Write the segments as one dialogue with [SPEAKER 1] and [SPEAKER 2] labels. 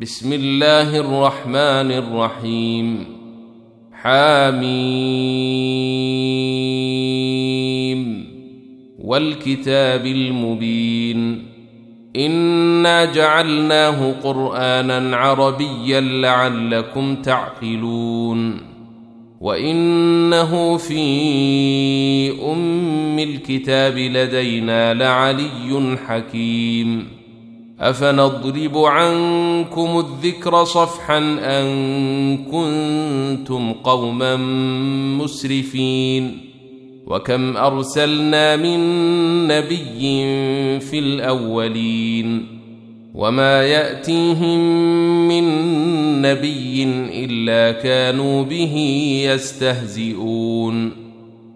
[SPEAKER 1] بسم الله الرحمن الرحيم. حاميم. والكتاب المبين. إنا جعلناه قرآنا عربيا لعلكم تعقلون. وإنه في أم الكتاب لدينا لعلي حكيم. أفنضرب عنكم الذكر صفحا أن كنتم قوما مسرفين وكم أرسلنا من نبي في الأولين وما يأتيهم من نبي إلا كانوا به يستهزئون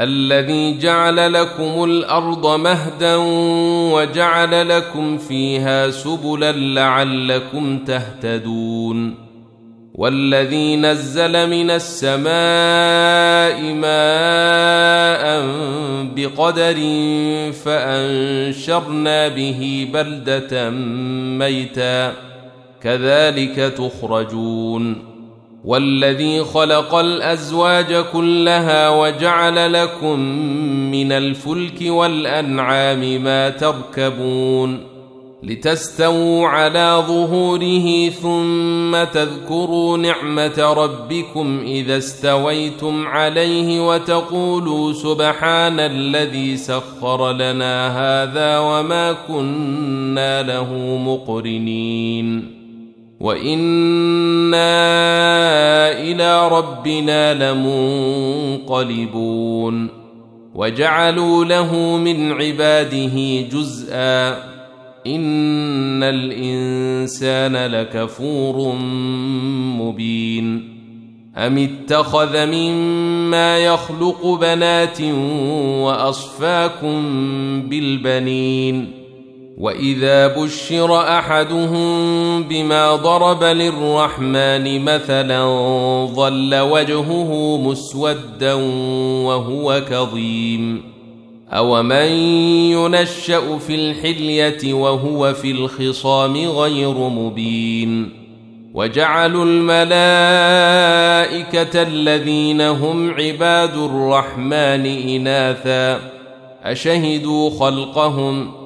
[SPEAKER 1] الذي جعل لكم الأرض مهدا وجعل لكم فيها سبلا لعلكم تهتدون. والذي نزل من السماء ماء بقدر فأنشرنا به بلدة ميتا. كذلك تخرجون. والذي خلق الأزواج كلها وجعل لكم من الفلك والأنعام ما تركبون لتستووا على ظهوره ثم تذكروا نعمة ربكم إذا استويتم عليه وتقولوا سبحان الذي سخر لنا هذا وما كنا له مقرنين. وأنا إلى ربنا لمنقلبون وجعلوا له من عباده جزءا ان الانسان لكفور مبين ام اتخذ مما يخلق بنات واصفاكم بالبنين واذا بشر احدهم بما ضرب للرحمن مثلا ظل وجهه مسودا وهو كظيم اومن ينشا في الحليه وهو في الخصام غير مبين وجعلوا الملائكه الذين هم عباد الرحمن اناثا اشهدوا خلقهم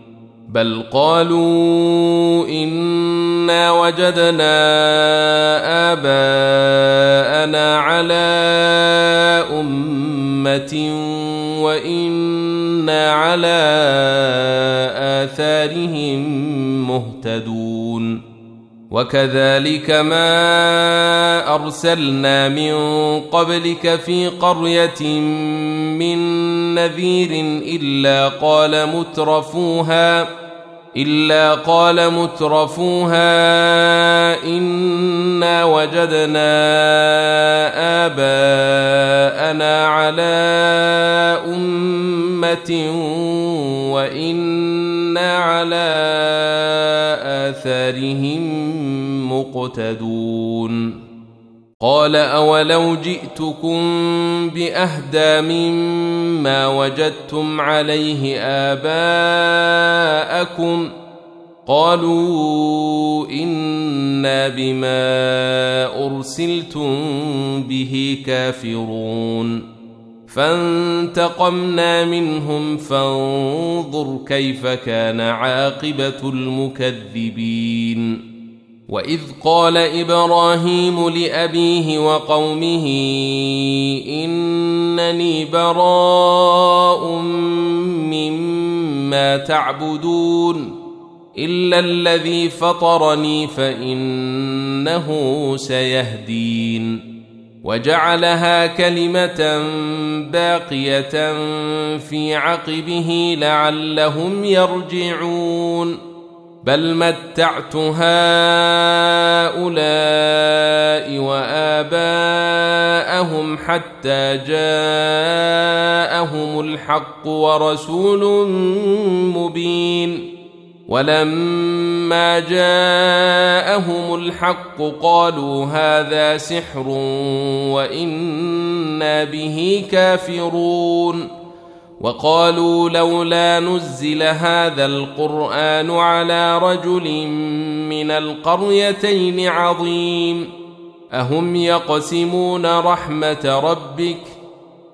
[SPEAKER 1] بل قالوا انا وجدنا اباءنا على امه وأنا على اثارهم مهتدون وكذلك ما أرسلنا من قبلك في قرية من نذير إلا قال مترفوها إلا قال مترفوها إنا وجدنا آباءنا على أمة وإنا على آثارهم مقتدون قال أولو جئتكم بأهدى مما وجدتم عليه آباءكم. قالوا إنا بما أرسلتم به كافرون. فانتقمنا منهم فانظر كيف كان عاقبة المكذبين. واذ قال إبراهيم لابيه وقومه انني براء مما ما تعبدون الا الذي فطرني فانه سيهدين وجعلها كلمه باقيه في عقبه لعلهم يرجعون بل متعت هؤلاء وآباءهم حتى جاءهم الحق ورسول مبين. ولما جاءهم الحق قالوا هذا سحر وإنا به كافرون. وقالوا لولا نزل هذا القرآن على رجل من القريتين عظيم. أهم يقسمون رحمة ربك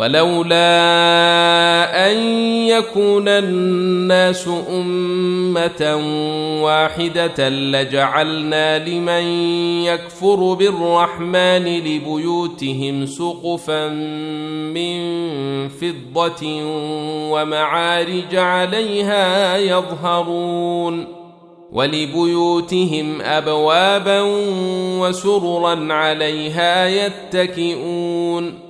[SPEAKER 1] ولولا أن يكون الناس أمة واحدة لجعلنا لمن يكفر بالرحمن لبيوتهم سقفا من فضة ومعارج عليها يظهرون ولبيوتهم ابوابا وسررا عليها يتكئون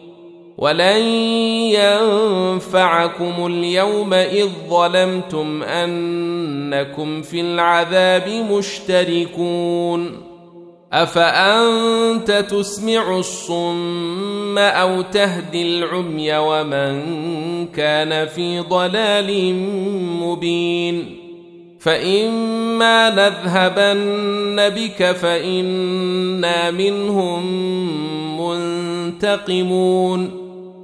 [SPEAKER 1] ولن ينفعكم اليوم إذ ظلمتم أنكم في العذاب مشتركون. أفأنت تسمع الصم أو تهدي العمي ومن كان في ضلال مبين؟ فإما نذهبن بك فإنا منهم منتقمون.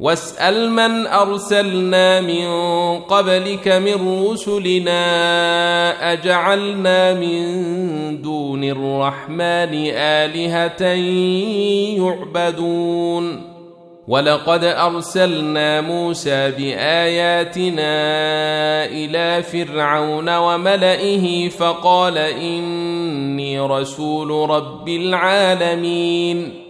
[SPEAKER 1] واسال من ارسلنا من قبلك من رسلنا اجعلنا من دون الرحمن الهه يعبدون ولقد ارسلنا موسى باياتنا إلى فرعون وملئه فقال اني رسول رب العالمين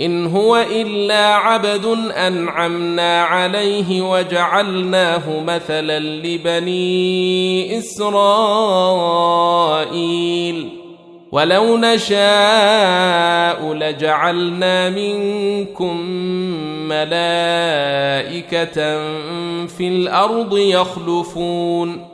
[SPEAKER 1] إن هو إلا عبد أنعمنا عليه وجعلناه مثلا لبني إسرائيل. ولو نشاء لجعلنا منكم ملائكة في الأرض يخلفون.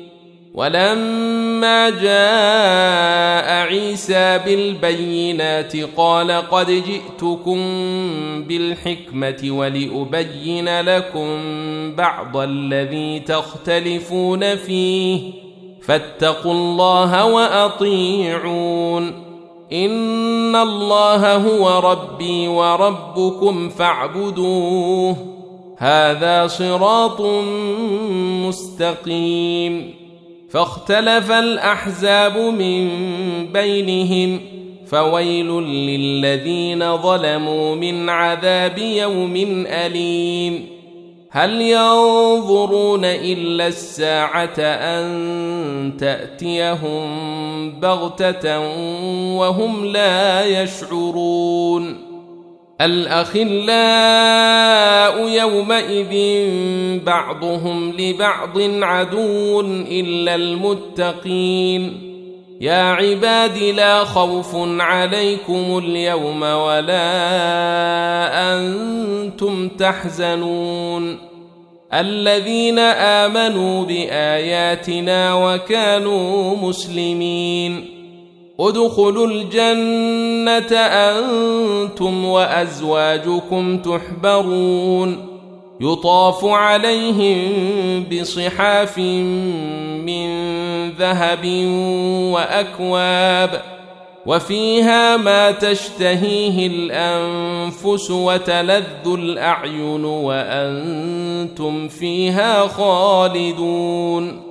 [SPEAKER 1] ولما جاء عيسى بالبينات قال قد جئتكم بالحكمة ولأبين لكم بعض الذي تختلفون فيه فاتقوا الله وأطيعون إن الله هو ربي وربكم فاعبدوه هذا صراط مستقيم فاختلف الأحزاب من بينهم فويل للذين ظلموا من عذاب يوم أليم هل ينظرون إلا الساعة أن تأتيهم بغتة وهم لا يشعرون الأخلاء يومئذ بعضهم لبعض عدو إلا المتقين. يا عباد لا خوف عليكم اليوم ولا أنتم تحزنون. الذين آمنوا بآياتنا وكانوا مسلمين. ادخلوا الجنة أنتم وأزواجكم تحبرون. يطاف عليهم بصحاف من ذهب وأكواب وفيها ما تشتهيه الأنفس وتلذ الأعين وأنتم فيها خالدون.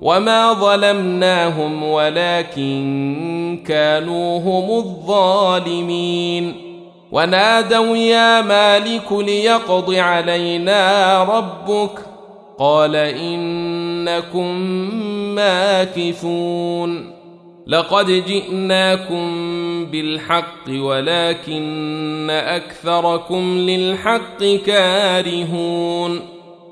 [SPEAKER 1] وما ظلمناهم ولكن كانوا هم الظالمين ونادوا يا مالك ليقض علينا ربك قال انكم ماكثون لقد جئناكم بالحق ولكن اكثركم للحق كارهون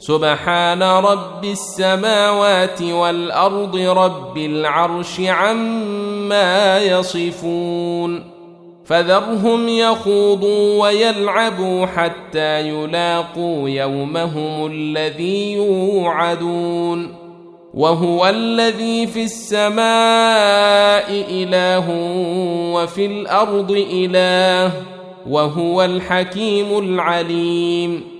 [SPEAKER 1] سبحان رب السماوات والأرض رب العرش عما يصفون فذرهم يخوضوا ويلعبوا حتى يلاقوا يومهم الذي يوعدون وهو الذي في السماء إله وفي الأرض إله وهو الحكيم العليم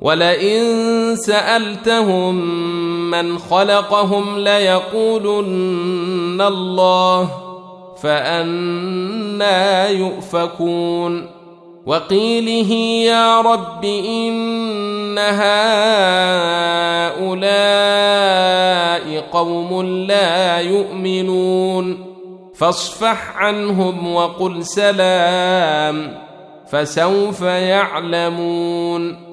[SPEAKER 1] ولئن سألتهم من خلقهم ليقولن الله فأنا يؤفكون. وقيله يا رب إن هؤلاء قوم لا يؤمنون. فاصفح عنهم وقل سلام فسوف يعلمون.